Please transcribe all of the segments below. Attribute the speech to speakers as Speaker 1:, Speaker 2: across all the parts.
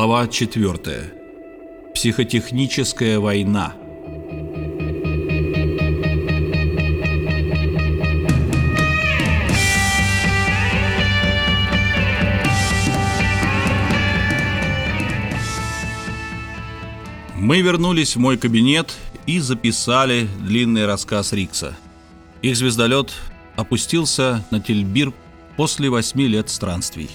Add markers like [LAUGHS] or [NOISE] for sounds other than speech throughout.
Speaker 1: Глава 4. Психотехническая война. Мы вернулись в мой кабинет и записали длинный рассказ Рикса. Их звездолет опустился на Тельбир после восьми лет странствий.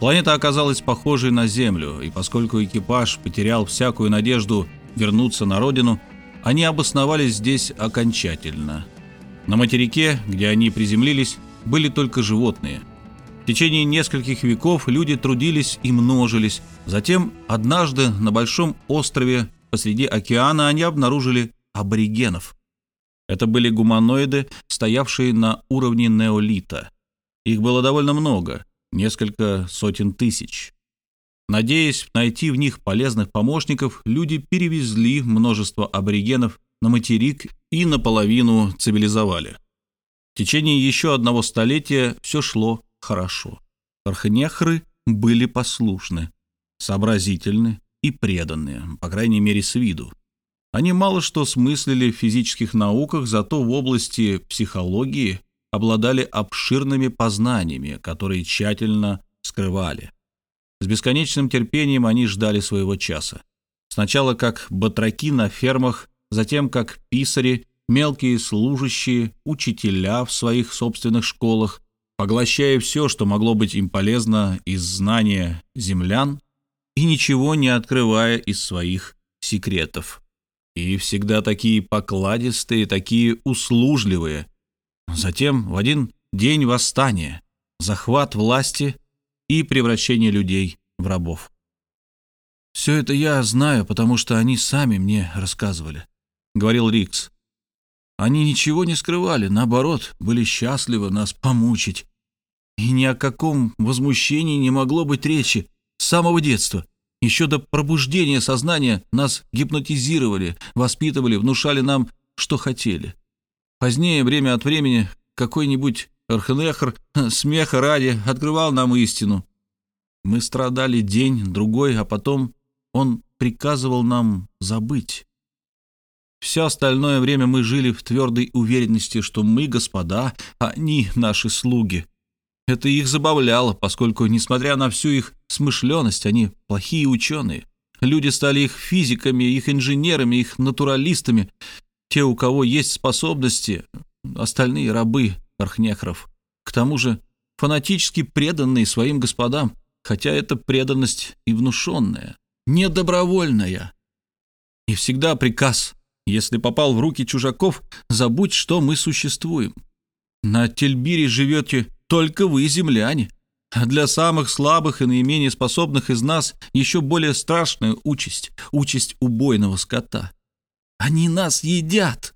Speaker 1: Планета оказалась похожей на Землю, и поскольку экипаж потерял всякую надежду вернуться на родину, они обосновались здесь окончательно. На материке, где они приземлились, были только животные. В течение нескольких веков люди трудились и множились. Затем, однажды на большом острове посреди океана они обнаружили аборигенов. Это были гуманоиды, стоявшие на уровне неолита – их было довольно много, несколько сотен тысяч. Надеясь найти в них полезных помощников, люди перевезли множество аборигенов на материк и наполовину цивилизовали. В течение еще одного столетия все шло хорошо. Архнехры были послушны, сообразительны и преданные, по крайней мере с виду. Они мало что смыслили в физических науках, зато в области психологии обладали обширными познаниями, которые тщательно скрывали. С бесконечным терпением они ждали своего часа. Сначала как батраки на фермах, затем как писари, мелкие служащие, учителя в своих собственных школах, поглощая все, что могло быть им полезно из знания землян и ничего не открывая из своих секретов. И всегда такие покладистые, такие услужливые – Затем в один день восстания, захват власти и превращение людей в рабов. «Все это я знаю, потому что они сами мне рассказывали», — говорил Рикс. «Они ничего не скрывали, наоборот, были счастливы нас помучить. И ни о каком возмущении не могло быть речи с самого детства. Еще до пробуждения сознания нас гипнотизировали, воспитывали, внушали нам, что хотели. Позднее, время от времени, какой-нибудь Архнехр [LAUGHS] смеха ради открывал нам истину. Мы страдали день, другой, а потом он приказывал нам забыть. Все остальное время мы жили в твердой уверенности, что мы господа, а они наши слуги. Это их забавляло, поскольку, несмотря на всю их смышленность, они плохие ученые. Люди стали их физиками, их инженерами, их натуралистами, те, у кого есть способности, остальные рабы архнехров. К тому же фанатически преданные своим господам, хотя это преданность и внушенная, недобровольная. И всегда приказ, если попал в руки чужаков, забудь, что мы существуем. На Тельбире живете только вы, земляне, а для самых слабых и наименее способных из нас еще более страшная участь, участь убойного скота. Они нас едят!»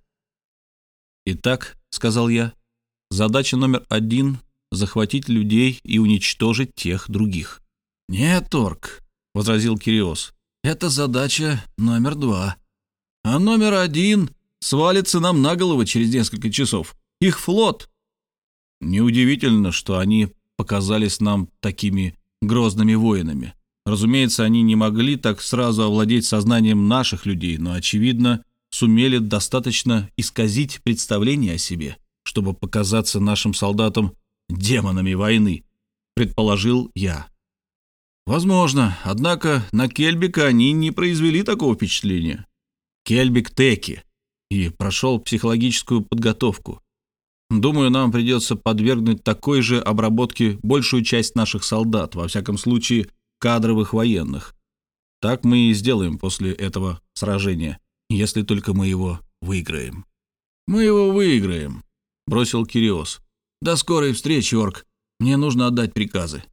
Speaker 1: «Итак», — сказал я, — «задача номер один — захватить людей и уничтожить тех других». «Нет, Торг», — возразил Кириос, — «это задача номер два. А номер один свалится нам на голову через несколько часов. Их флот». Неудивительно, что они показались нам такими грозными воинами. Разумеется, они не могли так сразу овладеть сознанием наших людей, но, очевидно, сумели достаточно исказить представление о себе, чтобы показаться нашим солдатам демонами войны, предположил я. Возможно, однако на Кельбика они не произвели такого впечатления. Кельбик Теки и прошел психологическую подготовку. Думаю, нам придется подвергнуть такой же обработке большую часть наших солдат, во всяком случае кадровых военных. Так мы и сделаем после этого сражения если только мы его выиграем». «Мы его выиграем», — бросил Кириос. «До скорой встречи, Орк. Мне нужно отдать приказы».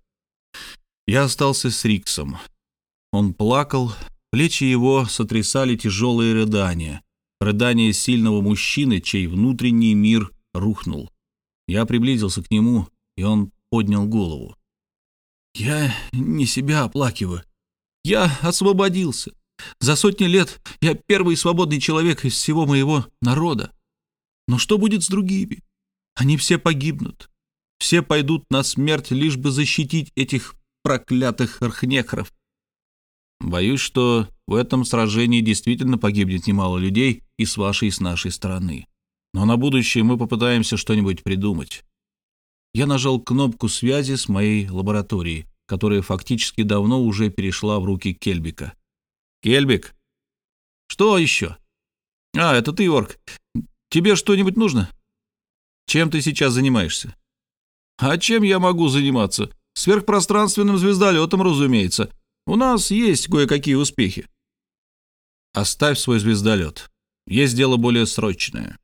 Speaker 1: Я остался с Риксом. Он плакал, плечи его сотрясали тяжелые рыдания. Рыдания сильного мужчины, чей внутренний мир рухнул. Я приблизился к нему, и он поднял голову. «Я не себя оплакиваю. Я освободился. За сотни лет я первый свободный человек из всего моего народа. Но что будет с другими? Они все погибнут. Все пойдут на смерть, лишь бы защитить этих проклятых архнекров. Боюсь, что в этом сражении действительно погибнет немало людей и с вашей, и с нашей стороны. Но на будущее мы попытаемся что-нибудь придумать. Я нажал кнопку связи с моей лабораторией, которая фактически давно уже перешла в руки Кельбика. «Кельбик? Что еще?» «А, это ты, Орк. Тебе что-нибудь нужно? Чем ты сейчас занимаешься?» «А чем я могу заниматься? Сверхпространственным звездолетом, разумеется. У нас есть кое-какие успехи. Оставь свой звездолет. Есть дело более срочное.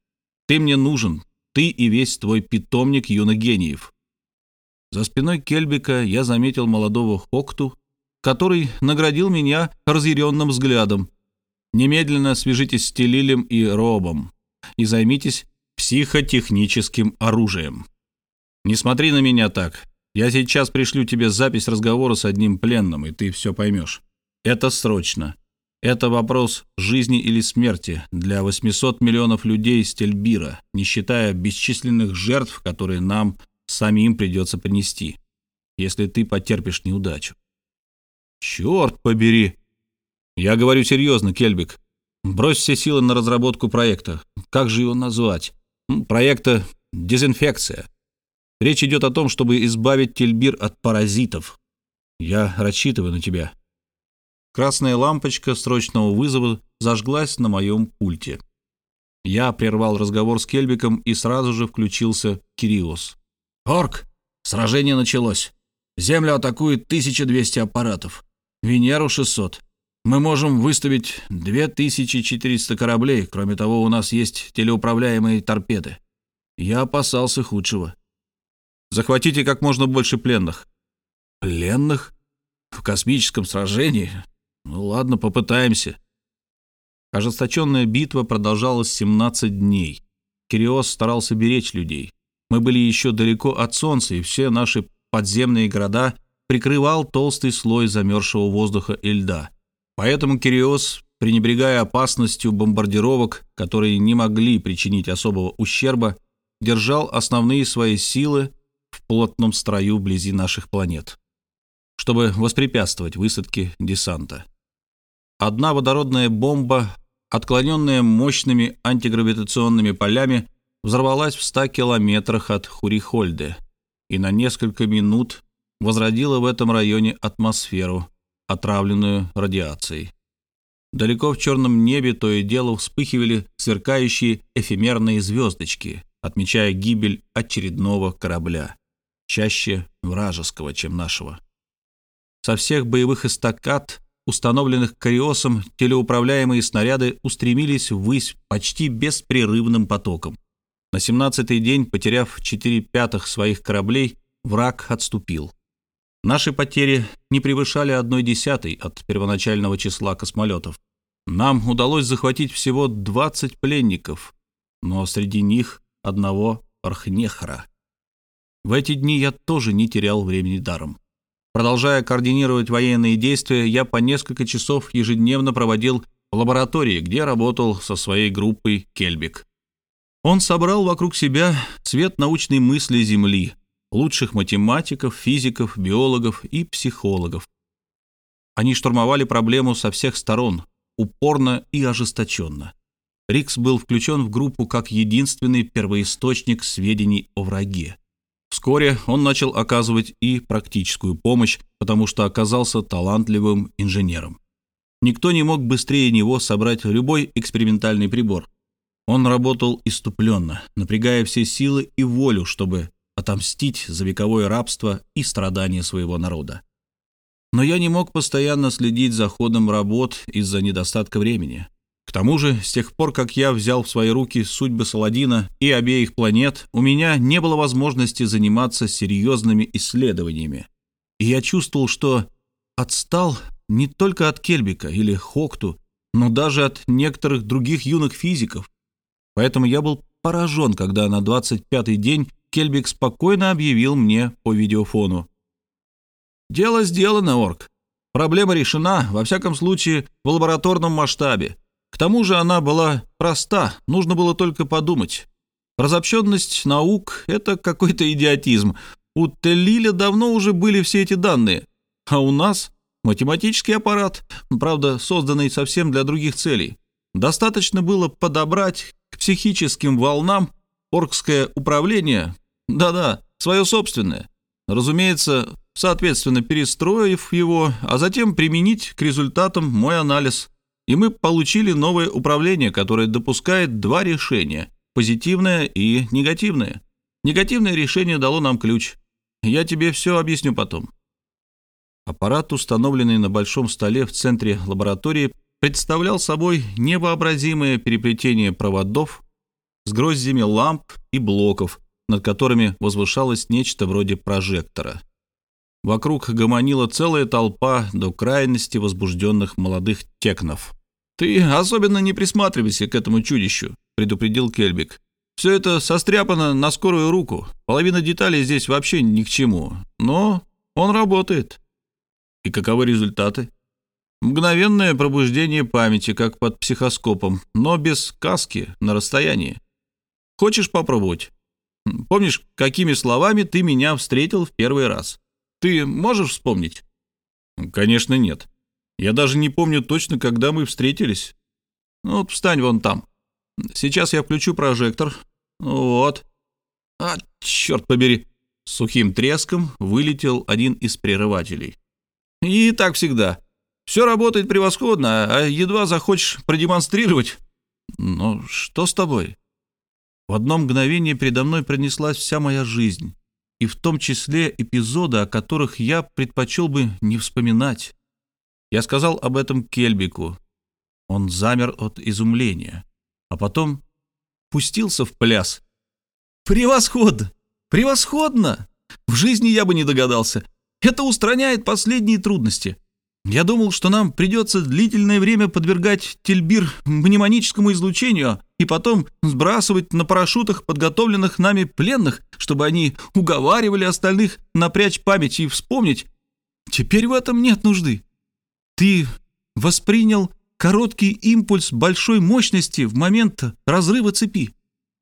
Speaker 1: Ты мне нужен, ты и весь твой питомник юных гениев. За спиной Кельбика я заметил молодого Хокту, который наградил меня разъяренным взглядом. Немедленно свяжитесь с Телилем и Робом и займитесь психотехническим оружием. Не смотри на меня так. Я сейчас пришлю тебе запись разговора с одним пленным, и ты все поймешь. Это срочно. Это вопрос жизни или смерти для 800 миллионов людей с Тельбира, не считая бесчисленных жертв, которые нам самим придется принести, если ты потерпишь неудачу. Черт побери! Я говорю серьезно, Кельбик. Брось все силы на разработку проекта. Как же его назвать? Проекта «Дезинфекция». Речь идет о том, чтобы избавить Тельбир от паразитов. Я рассчитываю на тебя». Красная лампочка срочного вызова зажглась на моем пульте. Я прервал разговор с Кельбиком и сразу же включился Кириос. «Орк, сражение началось. Землю атакует 1200 аппаратов. Венеру 600. Мы можем выставить 2400 кораблей. Кроме того, у нас есть телеуправляемые торпеды. Я опасался худшего. Захватите как можно больше пленных». «Пленных? В космическом сражении? Ну ладно, попытаемся». Ожесточенная битва продолжалась 17 дней. Кириос старался беречь людей. Мы были еще далеко от Солнца, и все наши подземные города прикрывал толстый слой замерзшего воздуха и льда. Поэтому Кириос, пренебрегая опасностью бомбардировок, которые не могли причинить особого ущерба, держал основные свои силы в плотном строю вблизи наших планет, чтобы воспрепятствовать высадке десанта. Одна водородная бомба, отклоненная мощными антигравитационными полями, взорвалась в 100 километрах от Хурихольде и на несколько минут возродила в этом районе атмосферу, отравленную радиацией. Далеко в черном небе то и дело вспыхивали сверкающие эфемерные звездочки, отмечая гибель очередного корабля чаще вражеского, чем нашего. Со всех боевых эстакад, установленных Кариосом, телеуправляемые снаряды устремились ввысь почти беспрерывным потоком. На 17-й день, потеряв 4 пятых своих кораблей, враг отступил. Наши потери не превышали одной десятой от первоначального числа космолетов. Нам удалось захватить всего 20 пленников, но среди них одного Архнехра. В эти дни я тоже не терял времени даром. Продолжая координировать военные действия, я по несколько часов ежедневно проводил в лаборатории, где работал со своей группой Кельбик. Он собрал вокруг себя цвет научной мысли Земли, лучших математиков, физиков, биологов и психологов. Они штурмовали проблему со всех сторон, упорно и ожесточенно. Рикс был включен в группу как единственный первоисточник сведений о враге. Вскоре он начал оказывать и практическую помощь, потому что оказался талантливым инженером. Никто не мог быстрее него собрать любой экспериментальный прибор. Он работал иступленно, напрягая все силы и волю, чтобы отомстить за вековое рабство и страдания своего народа. Но я не мог постоянно следить за ходом работ из-за недостатка времени. К тому же, с тех пор, как я взял в свои руки судьбы Саладина и обеих планет, у меня не было возможности заниматься серьезными исследованиями. И я чувствовал, что отстал не только от Кельбика или Хокту, но даже от некоторых других юных физиков. Поэтому я был поражен, когда на 25-й день Кельбик спокойно объявил мне по видеофону. «Дело сделано, Орк. Проблема решена, во всяком случае, в лабораторном масштабе. К тому же она была проста, нужно было только подумать. Разобщенность наук — это какой-то идиотизм. У Теллиля давно уже были все эти данные, а у нас Математический аппарат, правда, созданный совсем для других целей. Достаточно было подобрать к психическим волнам оркское управление, да-да, свое собственное. Разумеется, соответственно, перестроив его, а затем применить к результатам мой анализ. И мы получили новое управление, которое допускает два решения – позитивное и негативное. Негативное решение дало нам ключ. Я тебе все объясню потом. Аппарат, установленный на большом столе в центре лаборатории, представлял собой невообразимое переплетение проводов с гроздями ламп и блоков, над которыми возвышалось нечто вроде прожектора. Вокруг гомонила целая толпа до крайности возбужденных молодых текнов. «Ты особенно не присматривайся к этому чудищу», — предупредил Кельбик. «Все это состряпано на скорую руку. Половина деталей здесь вообще ни к чему. Но он работает». «И каковы результаты?» Мгновенное пробуждение памяти, как под психоскопом, но без каски, на расстоянии. Хочешь попробовать? Помнишь, какими словами ты меня встретил в первый раз? Ты можешь вспомнить? Конечно, нет. Я даже не помню точно, когда мы встретились. Ну, вот встань вон там. Сейчас я включу прожектор. Вот. А, черт побери. С сухим треском вылетел один из прерывателей. И так всегда. Все работает превосходно, а едва захочешь продемонстрировать... Ну, что с тобой? В одно мгновение передо мной пронеслась вся моя жизнь, и в том числе эпизоды, о которых я предпочел бы не вспоминать. Я сказал об этом Кельбику. Он замер от изумления, а потом пустился в пляс. «Превосходно! Превосходно! В жизни я бы не догадался. Это устраняет последние трудности. Я думал, что нам придется длительное время подвергать тельбир мнемоническому излучению, и потом сбрасывать на парашютах подготовленных нами пленных, чтобы они уговаривали остальных напрячь память и вспомнить. Теперь в этом нет нужды. Ты воспринял короткий импульс большой мощности в момент разрыва цепи.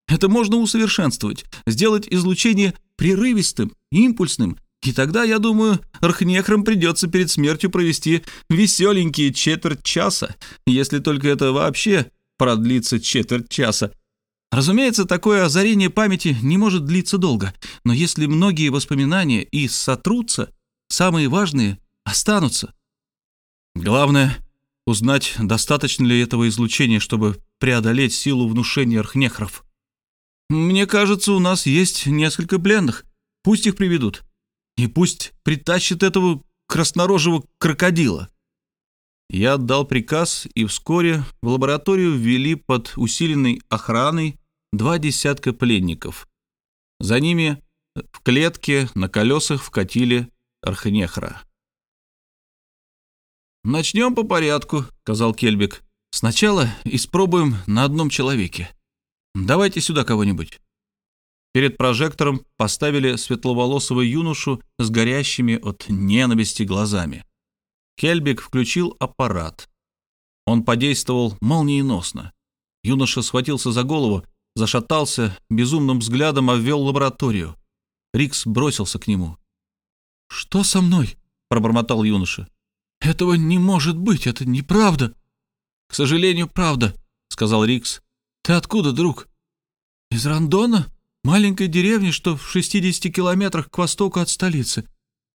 Speaker 1: Это можно усовершенствовать, сделать излучение прерывистым, импульсным и тогда, я думаю, архнехрам придется перед смертью провести веселенькие четверть часа, если только это вообще продлится четверть часа. Разумеется, такое озарение памяти не может длиться долго, но если многие воспоминания и сотрутся, самые важные останутся. Главное — узнать, достаточно ли этого излучения, чтобы преодолеть силу внушения архнехров. Мне кажется, у нас есть несколько пленных. Пусть их приведут. И пусть притащит этого краснорожего крокодила. Я отдал приказ, и вскоре в лабораторию ввели под усиленной охраной два десятка пленников. За ними в клетке на колесах вкатили Архнехра. «Начнем по порядку», — сказал Кельбик. «Сначала испробуем на одном человеке. Давайте сюда кого-нибудь». Перед прожектором поставили светловолосого юношу с горящими от ненависти глазами. Кельбик включил аппарат. Он подействовал молниеносно. Юноша схватился за голову, зашатался, безумным взглядом обвел лабораторию. Рикс бросился к нему. «Что со мной?» — пробормотал юноша. «Этого не может быть, это неправда». «К сожалению, правда», — сказал Рикс. «Ты откуда, друг?» «Из Рандона?» маленькой деревне, что в 60 километрах к востоку от столицы.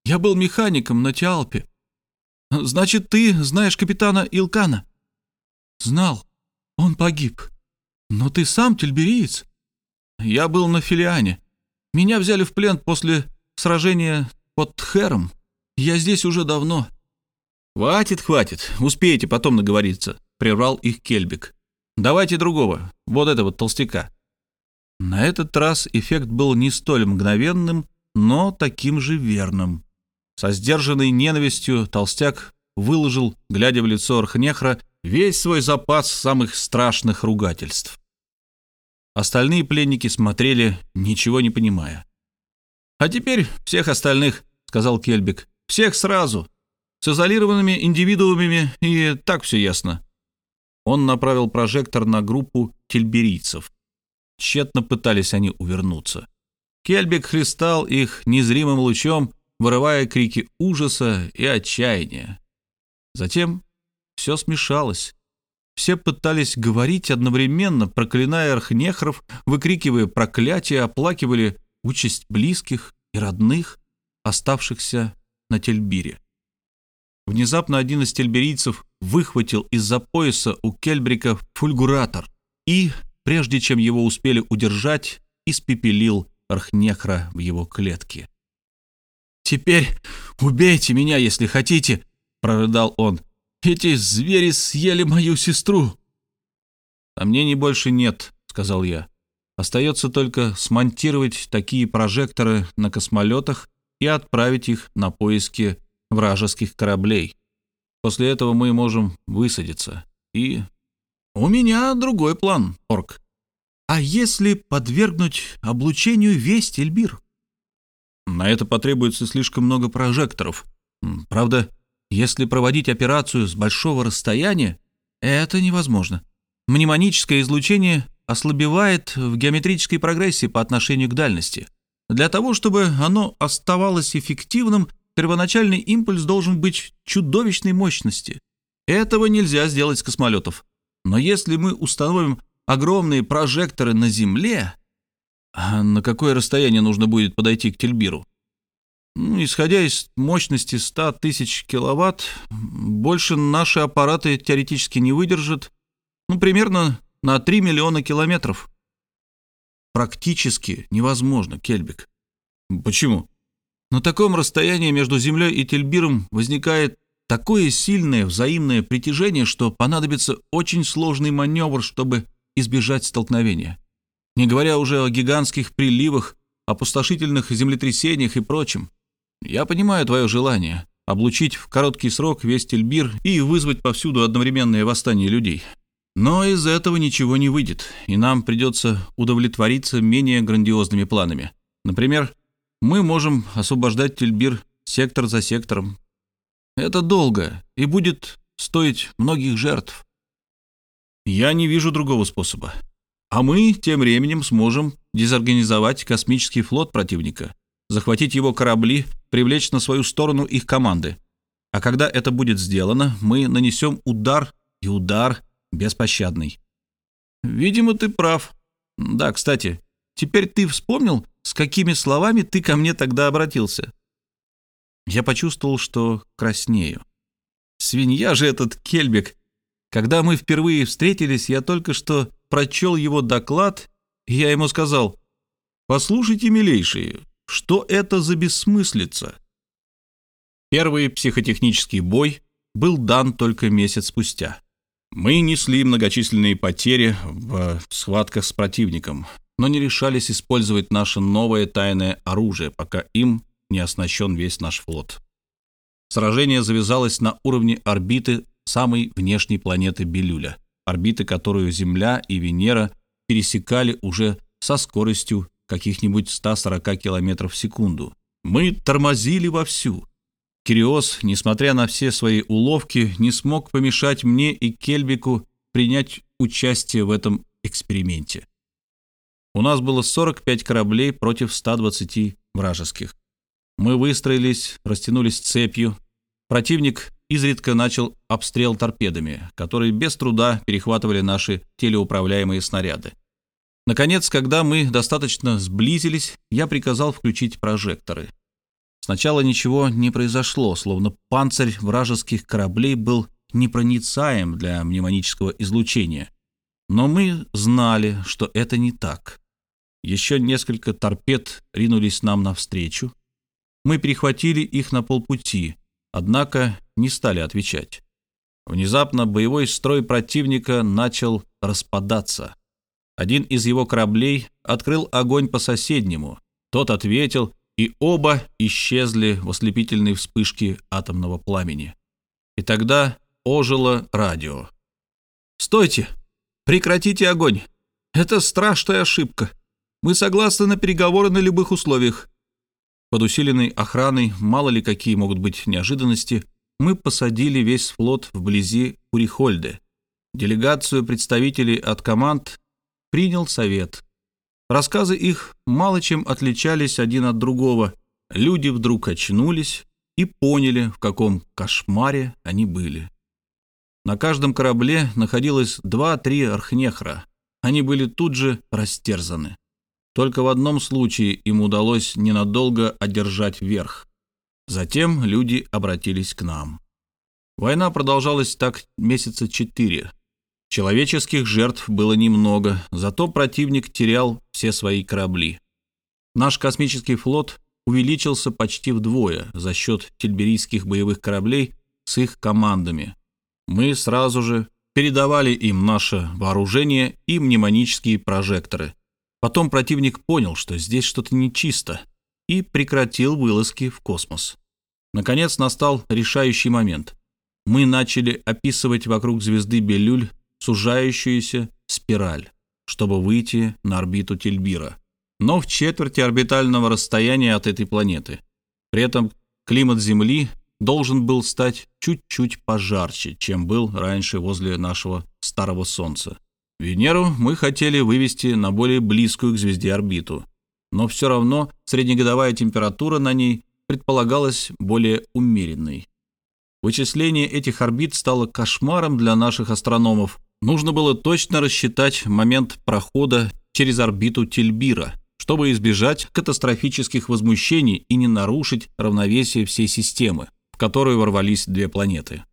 Speaker 1: Я был механиком на Тиалпе. Значит, ты знаешь капитана Илкана? Знал. Он погиб. Но ты сам тельбериец? Я был на Филиане. Меня взяли в плен после сражения под Тхером. Я здесь уже давно. Хватит, хватит. Успеете потом наговориться, прервал их Кельбик. Давайте другого, вот этого толстяка. На этот раз эффект был не столь мгновенным, но таким же верным. Со сдержанной ненавистью толстяк выложил, глядя в лицо Архнехра, весь свой запас самых страшных ругательств. Остальные пленники смотрели, ничего не понимая. «А теперь всех остальных», — сказал Кельбик, — «всех сразу, с изолированными индивидуумами, и так все ясно». Он направил прожектор на группу тельберийцев. Тщетно пытались они увернуться. Кельбик хлестал их незримым лучом, вырывая крики ужаса и отчаяния. Затем все смешалось. Все пытались говорить одновременно, проклиная архнехров, выкрикивая проклятия, оплакивали участь близких и родных, оставшихся на Тельбире. Внезапно один из тельберийцев выхватил из-за пояса у Кельбрика фульгуратор и, прежде чем его успели удержать, испепелил Архнехра в его клетке. «Теперь убейте меня, если хотите», — прорыдал он. «Эти звери съели мою сестру». «Сомнений больше нет», — сказал я. «Остается только смонтировать такие прожекторы на космолетах и отправить их на поиски вражеских кораблей. После этого мы можем высадиться. И у меня другой план, Орк. А если подвергнуть облучению весь Тельбир? На это потребуется слишком много прожекторов. Правда, если проводить операцию с большого расстояния, это невозможно. Мнемоническое излучение ослабевает в геометрической прогрессии по отношению к дальности. Для того, чтобы оно оставалось эффективным, первоначальный импульс должен быть чудовищной мощности. Этого нельзя сделать с космолетов. Но если мы установим огромные прожекторы на Земле, а на какое расстояние нужно будет подойти к Тельбиру? Ну, исходя из мощности 100 тысяч киловатт, больше наши аппараты теоретически не выдержат, ну, примерно на 3 миллиона километров. Практически невозможно, Кельбик. Почему? На таком расстоянии между Землей и Тельбиром возникает такое сильное взаимное притяжение, что понадобится очень сложный маневр, чтобы избежать столкновения. Не говоря уже о гигантских приливах, опустошительных землетрясениях и прочем. Я понимаю твое желание облучить в короткий срок весь Тельбир и вызвать повсюду одновременное восстание людей. Но из этого ничего не выйдет, и нам придется удовлетвориться менее грандиозными планами. Например, мы можем освобождать Тельбир сектор за сектором. Это долго и будет стоить многих жертв. Я не вижу другого способа. А мы тем временем сможем дезорганизовать космический флот противника, захватить его корабли, привлечь на свою сторону их команды. А когда это будет сделано, мы нанесем удар, и удар беспощадный. Видимо, ты прав. Да, кстати, теперь ты вспомнил, с какими словами ты ко мне тогда обратился?» Я почувствовал, что краснею. Свинья же этот Кельбек. Когда мы впервые встретились, я только что прочел его доклад, я ему сказал, «Послушайте, милейшие, что это за бессмыслица?» Первый психотехнический бой был дан только месяц спустя. Мы несли многочисленные потери в схватках с противником, но не решались использовать наше новое тайное оружие, пока им не оснащен весь наш флот. Сражение завязалось на уровне орбиты самой внешней планеты Белюля, орбиты, которую Земля и Венера пересекали уже со скоростью каких-нибудь 140 км в секунду. Мы тормозили вовсю. Кириос, несмотря на все свои уловки, не смог помешать мне и Кельбику принять участие в этом эксперименте. У нас было 45 кораблей против 120 вражеских. Мы выстроились, растянулись цепью. Противник изредка начал обстрел торпедами, которые без труда перехватывали наши телеуправляемые снаряды. Наконец, когда мы достаточно сблизились, я приказал включить прожекторы. Сначала ничего не произошло, словно панцирь вражеских кораблей был непроницаем для мнемонического излучения. Но мы знали, что это не так. Еще несколько торпед ринулись нам навстречу. Мы перехватили их на полпути, однако не стали отвечать. Внезапно боевой строй противника начал распадаться. Один из его кораблей открыл огонь по соседнему. Тот ответил, и оба исчезли в ослепительной вспышке атомного пламени. И тогда ожило радио. «Стойте! Прекратите огонь! Это страшная ошибка!» Мы согласны на переговоры на любых условиях. Под усиленной охраной, мало ли какие могут быть неожиданности, мы посадили весь флот вблизи Урихольде. Делегацию представителей от команд принял совет. Рассказы их мало чем отличались один от другого. Люди вдруг очнулись и поняли, в каком кошмаре они были. На каждом корабле находилось два-три архнехра. Они были тут же растерзаны. Только в одном случае им удалось ненадолго одержать верх. Затем люди обратились к нам. Война продолжалась так месяца четыре. Человеческих жертв было немного, зато противник терял все свои корабли. Наш космический флот увеличился почти вдвое за счет тельберийских боевых кораблей с их командами. Мы сразу же передавали им наше вооружение и мнемонические прожекторы. Потом противник понял, что здесь что-то нечисто, и прекратил вылазки в космос. Наконец настал решающий момент. Мы начали описывать вокруг звезды Белюль сужающуюся спираль, чтобы выйти на орбиту Тельбира, но в четверти орбитального расстояния от этой планеты. При этом климат Земли должен был стать чуть-чуть пожарче, чем был раньше возле нашего старого Солнца. Венеру мы хотели вывести на более близкую к звезде орбиту, но все равно среднегодовая температура на ней предполагалась более умеренной. Вычисление этих орбит стало кошмаром для наших астрономов. Нужно было точно рассчитать момент прохода через орбиту Тельбира, чтобы избежать катастрофических возмущений и не нарушить равновесие всей системы, в которую ворвались две планеты.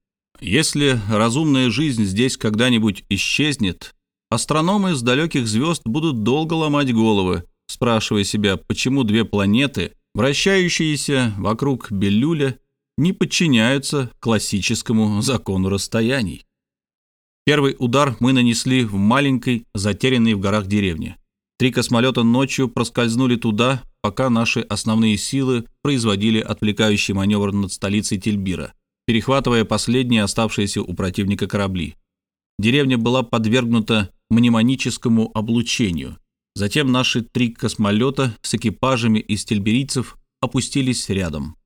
Speaker 1: Если разумная жизнь здесь когда-нибудь исчезнет, Астрономы с далеких звезд будут долго ломать головы, спрашивая себя, почему две планеты, вращающиеся вокруг Беллюля, не подчиняются классическому закону расстояний. Первый удар мы нанесли в маленькой, затерянной в горах деревне. Три космолета ночью проскользнули туда, пока наши основные силы производили отвлекающий маневр над столицей Тельбира, перехватывая последние оставшиеся у противника корабли. Деревня была подвергнута мнемоническому облучению. Затем наши три космолета с экипажами из тельберийцев опустились рядом.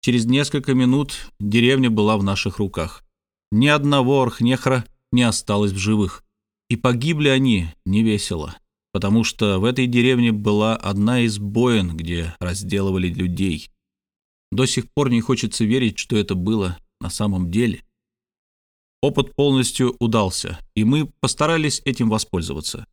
Speaker 1: Через несколько минут деревня была в наших руках. Ни одного архнехра не осталось в живых. И погибли они невесело, потому что в этой деревне была одна из боин, где разделывали людей. До сих пор не хочется верить, что это было на самом деле. Опыт полностью удался, и мы постарались этим воспользоваться.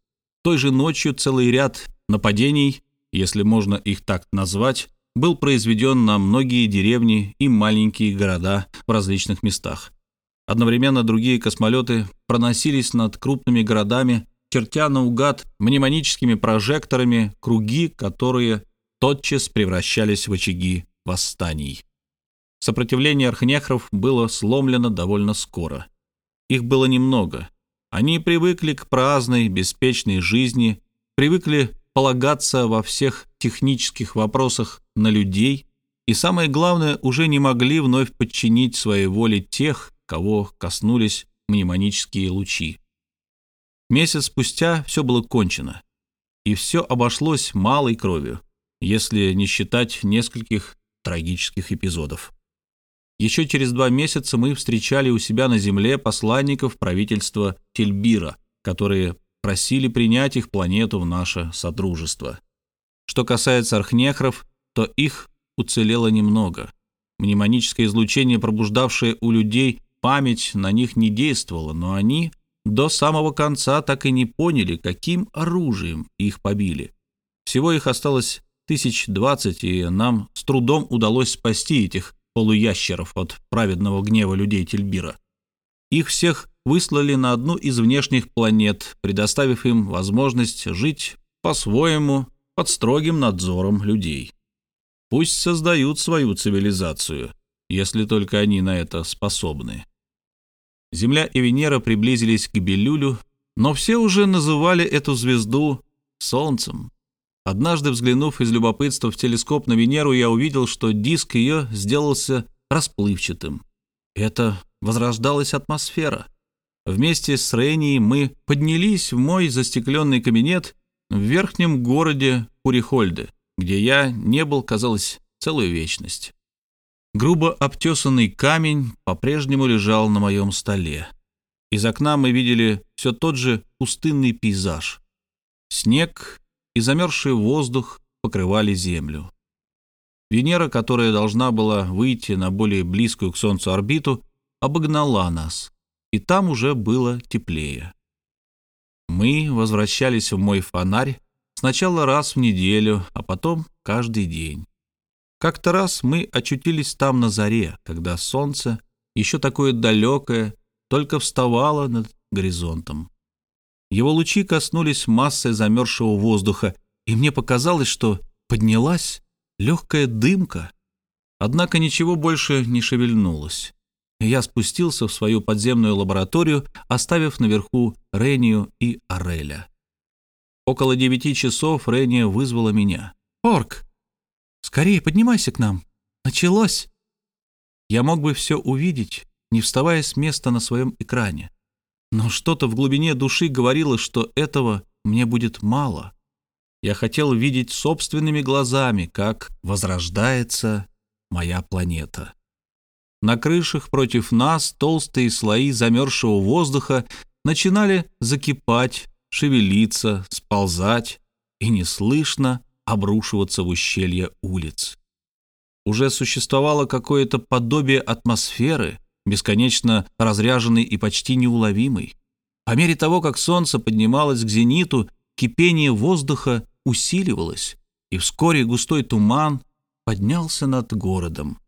Speaker 1: Той же ночью целый ряд нападений, если можно их так назвать, был произведен на многие деревни и маленькие города в различных местах. Одновременно другие космолеты проносились над крупными городами, чертя наугад мнемоническими прожекторами круги, которые тотчас превращались в очаги восстаний. Сопротивление архнехров было сломлено довольно скоро – их было немного. Они привыкли к праздной, беспечной жизни, привыкли полагаться во всех технических вопросах на людей и, самое главное, уже не могли вновь подчинить своей воле тех, кого коснулись мнемонические лучи. Месяц спустя все было кончено, и все обошлось малой кровью, если не считать нескольких трагических эпизодов. Еще через два месяца мы встречали у себя на Земле посланников правительства Тельбира, которые просили принять их планету в наше содружество. Что касается архнехров, то их уцелело немного. Мнемоническое излучение, пробуждавшее у людей память, на них не действовало, но они до самого конца так и не поняли, каким оружием их побили. Всего их осталось тысяч двадцать, и нам с трудом удалось спасти этих полуящеров от праведного гнева людей Тельбира. Их всех выслали на одну из внешних планет, предоставив им возможность жить по-своему под строгим надзором людей. Пусть создают свою цивилизацию, если только они на это способны. Земля и Венера приблизились к Белюлю, но все уже называли эту звезду Солнцем. Однажды, взглянув из любопытства в телескоп на Венеру, я увидел, что диск ее сделался расплывчатым. Это возрождалась атмосфера. Вместе с Рейнией мы поднялись в мой застекленный кабинет в верхнем городе Пурихольде, где я не был, казалось, целую вечность. Грубо обтесанный камень по-прежнему лежал на моем столе. Из окна мы видели все тот же пустынный пейзаж. Снег и замерзший воздух покрывали землю. Венера, которая должна была выйти на более близкую к Солнцу орбиту, обогнала нас, и там уже было теплее. Мы возвращались в мой фонарь сначала раз в неделю, а потом каждый день. Как-то раз мы очутились там на заре, когда солнце, еще такое далекое, только вставало над горизонтом. Его лучи коснулись массы замерзшего воздуха, и мне показалось, что поднялась легкая дымка. Однако ничего больше не шевельнулось. Я спустился в свою подземную лабораторию, оставив наверху Рению и Ореля. Около девяти часов Рения вызвала меня. «Орк, скорее поднимайся к нам. Началось!» Я мог бы все увидеть, не вставая с места на своем экране. Но что-то в глубине души говорило, что этого мне будет мало. Я хотел видеть собственными глазами, как возрождается моя планета. На крышах против нас толстые слои замерзшего воздуха начинали закипать, шевелиться, сползать и неслышно обрушиваться в ущелье улиц. Уже существовало какое-то подобие атмосферы, бесконечно разряженной и почти неуловимой. По мере того, как солнце поднималось к зениту, кипение воздуха усиливалось, и вскоре густой туман поднялся над городом.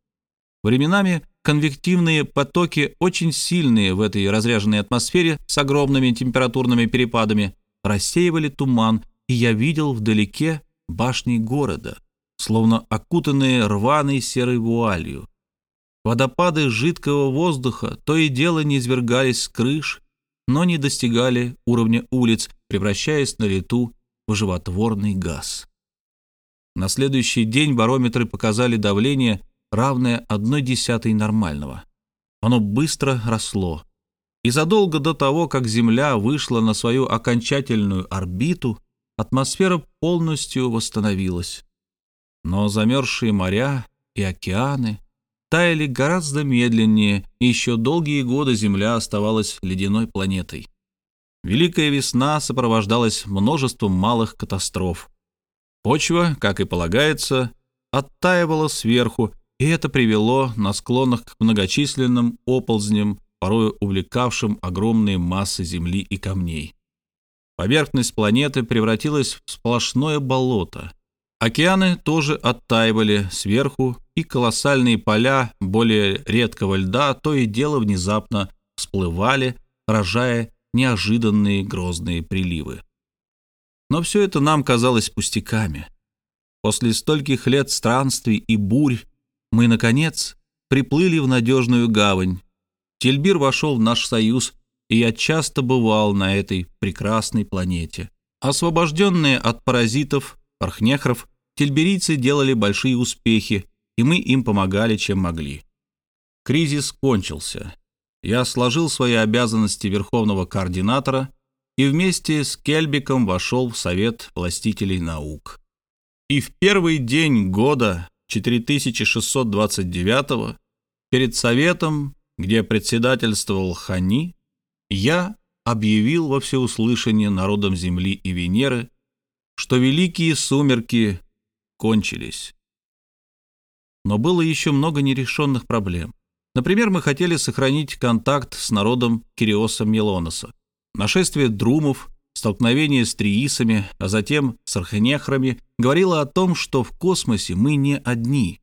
Speaker 1: Временами конвективные потоки, очень сильные в этой разряженной атмосфере с огромными температурными перепадами, рассеивали туман, и я видел вдалеке башни города, словно окутанные рваной серой вуалью. Водопады жидкого воздуха то и дело не извергались с крыш, но не достигали уровня улиц, превращаясь на лету в животворный газ. На следующий день барометры показали давление равное одной десятой нормального. Оно быстро росло. И задолго до того, как Земля вышла на свою окончательную орбиту, атмосфера полностью восстановилась. Но замерзшие моря и океаны таяли гораздо медленнее, и еще долгие годы Земля оставалась ледяной планетой. Великая весна сопровождалась множеством малых катастроф. Почва, как и полагается, оттаивала сверху, и это привело на склонах к многочисленным оползням, порой увлекавшим огромные массы земли и камней. Поверхность планеты превратилась в сплошное болото. Океаны тоже оттаивали сверху, и колоссальные поля более редкого льда то и дело внезапно всплывали, рожая неожиданные грозные приливы. Но все это нам казалось пустяками. После стольких лет странствий и бурь мы, наконец, приплыли в надежную гавань. Тельбир вошел в наш союз, и я часто бывал на этой прекрасной планете. Освобожденные от паразитов, пархнехров, тельберийцы делали большие успехи, и мы им помогали, чем могли. Кризис кончился. Я сложил свои обязанности верховного координатора и вместе с Кельбиком вошел в Совет властителей наук. И в первый день года 4629 перед советом, где председательствовал Хани, я объявил во всеуслышание народам Земли и Венеры, что великие сумерки кончились. Но было еще много нерешенных проблем. Например, мы хотели сохранить контакт с народом Кириоса Мелоноса. Нашествие друмов Столкновение с триисами, а затем с архенехрами говорило о том, что в космосе мы не одни.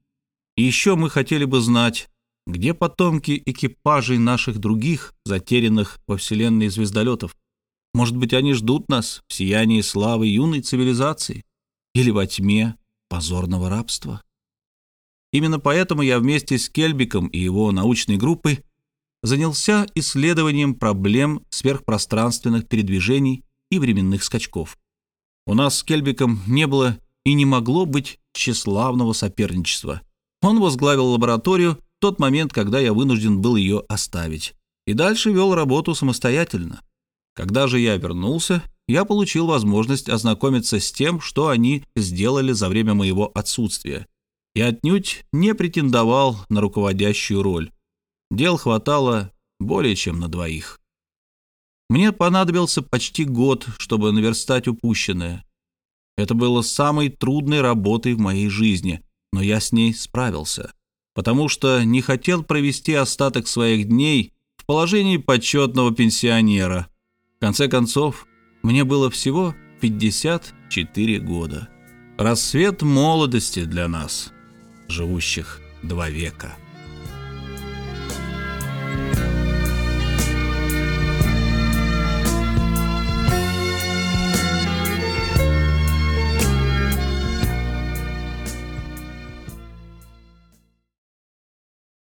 Speaker 1: И еще мы хотели бы знать, где потомки экипажей наших других, затерянных во Вселенной звездолетов. Может быть, они ждут нас в сиянии славы юной цивилизации или во тьме позорного рабства? Именно поэтому я вместе с Кельбиком и его научной группой занялся исследованием проблем сверхпространственных передвижений и временных скачков. У нас с Кельбиком не было и не могло быть тщеславного соперничества. Он возглавил лабораторию в тот момент, когда я вынужден был ее оставить, и дальше вел работу самостоятельно. Когда же я вернулся, я получил возможность ознакомиться с тем, что они сделали за время моего отсутствия, и отнюдь не претендовал на руководящую роль. Дел хватало более чем на двоих. Мне понадобился почти год, чтобы наверстать упущенное. Это было самой трудной работой в моей жизни, но я с ней справился, потому что не хотел провести остаток своих дней в положении почетного пенсионера. В конце концов, мне было всего 54 года. Рассвет молодости для нас, живущих два века.